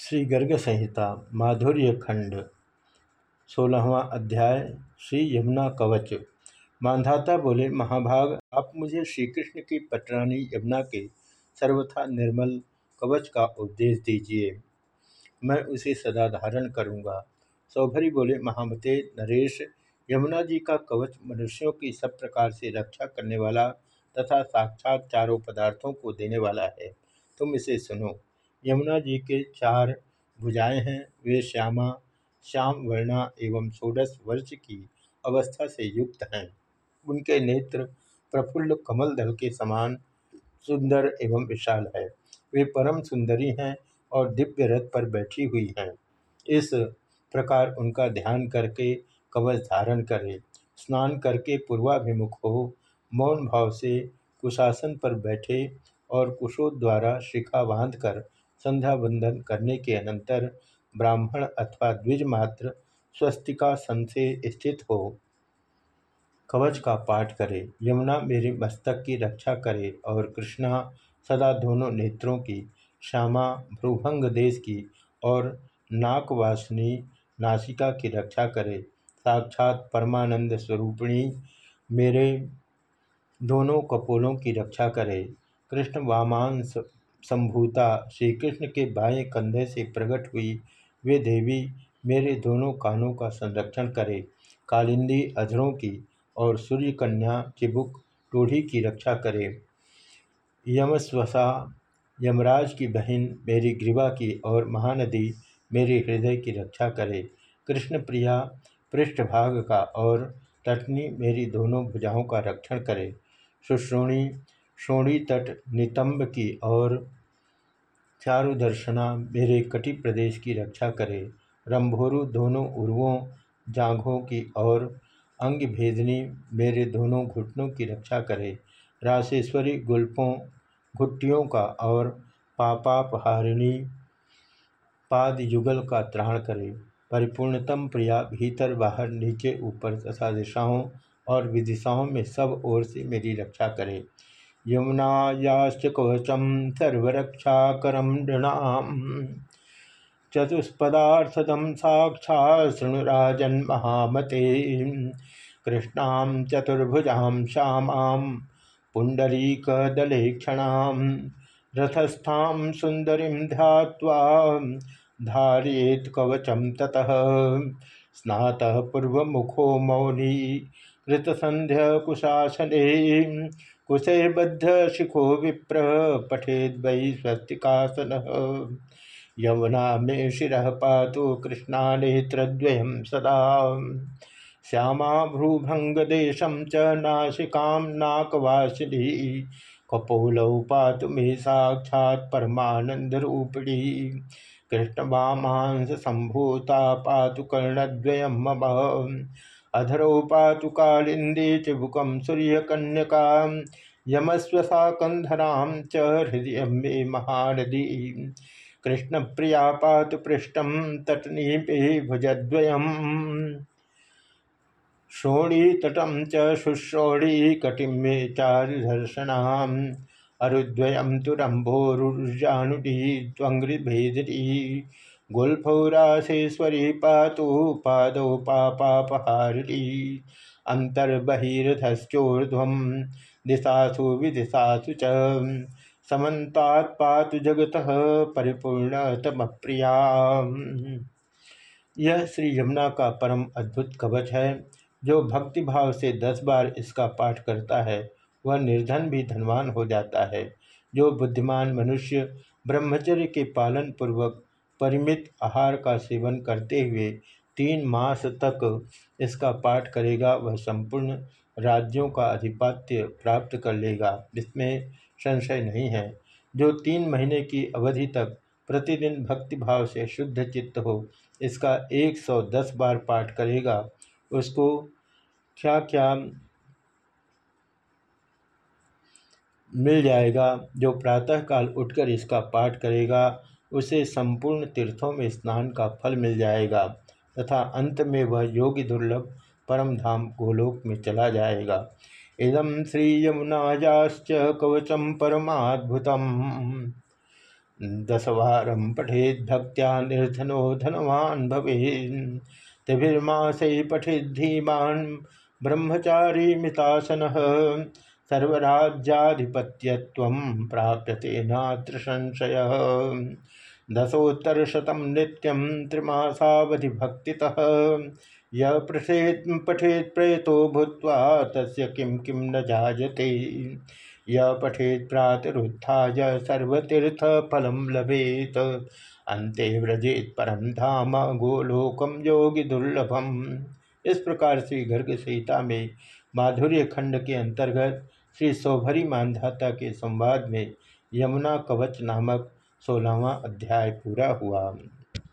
श्री गर्ग संहिता, माधुर्य खंड, सोलहवा अध्याय, श्री यमुना कवच। मानधाता बोले, महाभाग, आप मुझे श्री कृष्ण की पटरानी यमुना के सर्वथा निर्मल कवच का उपदेश दीजिए। मैं उसे सदा धारण करूँगा। सौभरी बोले, महामते, नरेश, यमुना जी का कवच मनुष्यों की सब प्रकार से रक्षा करने वाला तथा साक्षात चारों पदार्थों को देने वाला है। तुम इसे सुनो। यमुना जी के चार भुजाएँ हैं। वे श्यामा, श्याम वर्णा एवं षोडश वर्ष की अवस्था से युक्त हैं। उनके नेत्र प्रफुल्ल कमल दल के समान सुंदर एवं विशाल है। वे परम सुंदरी हैं और दिव्य रथ पर बैठी हुई हैं। इस प्रकार उनका ध्यान करके, कवच धारण करे, स्नान करके पूर्वाभिमुख हो, मौन भाव से कुशासन पर बैठे और कुशों द्वारा शिखा बांधकर संध्या बंदन करने के अनंतर ब्राह्मण अथवा द्विज मात्र स्वस्तिका सन से स्थित हो। कवच का पाठ करे, यमुना मेरे मस्तक की रक्षा करे और कृष्णा सदा दोनों नेत्रों की, श्यामा भ्रूभंग देश की और नाकवासिनी नासिका की रक्षा करे। साक्षात परमानंद स्वरूपिणी मेरे दोनों कपोलों की रक्षा करे। कृष्ण वामांस संभूता श्री कृष्ण के बाएँ कंधे से प्रकट हुई। वे देवी, मेरे दोनों कानों का संरक्षण करे। कालिंदी अधरों की और सूर्य कन्या चिबुक टोढ़ी की रक्षा करे। यमस्वसा, यमराज की बहन मेरी ग्रीवा की और महानदी मेरे हृदय की रक्षा करे। कृष्ण प्रिया पृष्ठभाग का और तटनी मेरी दोनों भुजाओं का रक्षण करे। सुश्रोणी शोणी तट नितंब की और चारुदर्शना मेरे कटी प्रदेश की रक्षा करे। रंभोरु दोनों उर्वों, जांघों की और अंग भेदनी मेरे दोनों घुटनों की रक्षा करे। राशेश्वरी गुल्पों, घुट्टियों का और पापापहारिणी पाद युगल का त्राण करे। परिपूर्णतम प्रिया भीतर बाहर नीचे ऊपर तथा दिशाओं और विदिशाओं में सब ओर से मेरी रक्षा करे। यमुनायाश्च कवचम सर्वरक्षाकरम नृणाम। चतुष्पदार्थदम साक्षा शृणुराजन महामते। कृष्णां चतुर्भुजां श्यामां पुण्डरीकदलेक्षणां रथस्थां सुन्दरीं ध्यात्वा धारयेत् कवचं ततः। स्नातः पूर्वमुखो मौनी, कृतसन्ध्यकुशासने। कुशे बद्ध शिखो विप्र पठेद वै स्वस्तिकासन यमुना मे शिव पातु कृष्णा नेत्रद्वयं सदा। श्यामा भ्रूभंगदेशं च नासिकां नाकवासिनी। कपोलौ पातु मे साक्षात् परमानन्दरूपिणी। कृष्णवामांस सम्भूता पातु कर्णद्वयं मम। अधरो पातु कालिंदी चिबुकम सूर्यकन्यका यमस्वसा कंधरां च हृदय मे महानदी। कृष्ण प्रिया पातु पृष्ठम तटनीपे भुजद्वयम् शोणीतटं च शुश्रोणी कटिं मे चारुदर्शनाम्, अरुद्वयं तु रम्भोरुजानुडी त्वङ्घ्रिभेदिनी गुल्फौरासेश्वरी पातु पादौ पापापहारिणी। अंतर्बहिर्धश्चोर्ध्वं दिशासु विदिशासु च। समन्तात् पातु जगतः परिपूर्ण प्रिया यह श्री यमुना का परम अद्भुत कवच है, जो भक्तिभाव से दस बार इसका पाठ करता है। वह निर्धन भी धनवान हो जाता है, जो बुद्धिमान मनुष्य ब्रह्मचर्य के पालन पूर्वक परिमित आहार का सेवन करते हुए तीन मास तक इसका पाठ करेगा, वह संपूर्ण राज्यों का अधिपत्य प्राप्त कर लेगा। इसमें संशय नहीं है। जो तीन महीने की अवधि तक प्रतिदिन भक्तिभाव से शुद्ध चित्त हो, इसका 110 बार पाठ करेगा, उसको क्या क्या मिल जाएगा, जो प्रातःकाल उठकर इसका पाठ करेगा उसे संपूर्ण तीर्थों में स्नान का फल मिल जाएगा तथा अंत में वह योगी दुर्लभ परम धाम गोलोक में चला जाएगा। इदम श्री यमुनायाश्च कवचम परमाद्भुतम। दसवारं पठेद भक्त्या निर्धनो धनवान धनवान् भवेन्। त्रिभिर्मासै धीमान ब्रह्मचारी मितासन सर्वराज्याधिपत्यत्वं प्राप्यते नात्र संशय। दशोत्तरशतं नित्यं त्रिमासावधिभक्तितः। यह पठेत पठेत प्रेतो भूत्वा तस्य किं किं न जायते। यह पठेत प्रातरुत्थाय सर्वतीर्थफलं लभेत। अंते व्रजेत परम धाम गोलोकम योगी दुर्लभम। इस प्रकार श्री गर्ग सीता में माधुर्य खंड के अंतर्गत श्री सोभरी मानधाता के संवाद में यमुना कवच नामक सोलहवा अध्याय पूरा हुआ।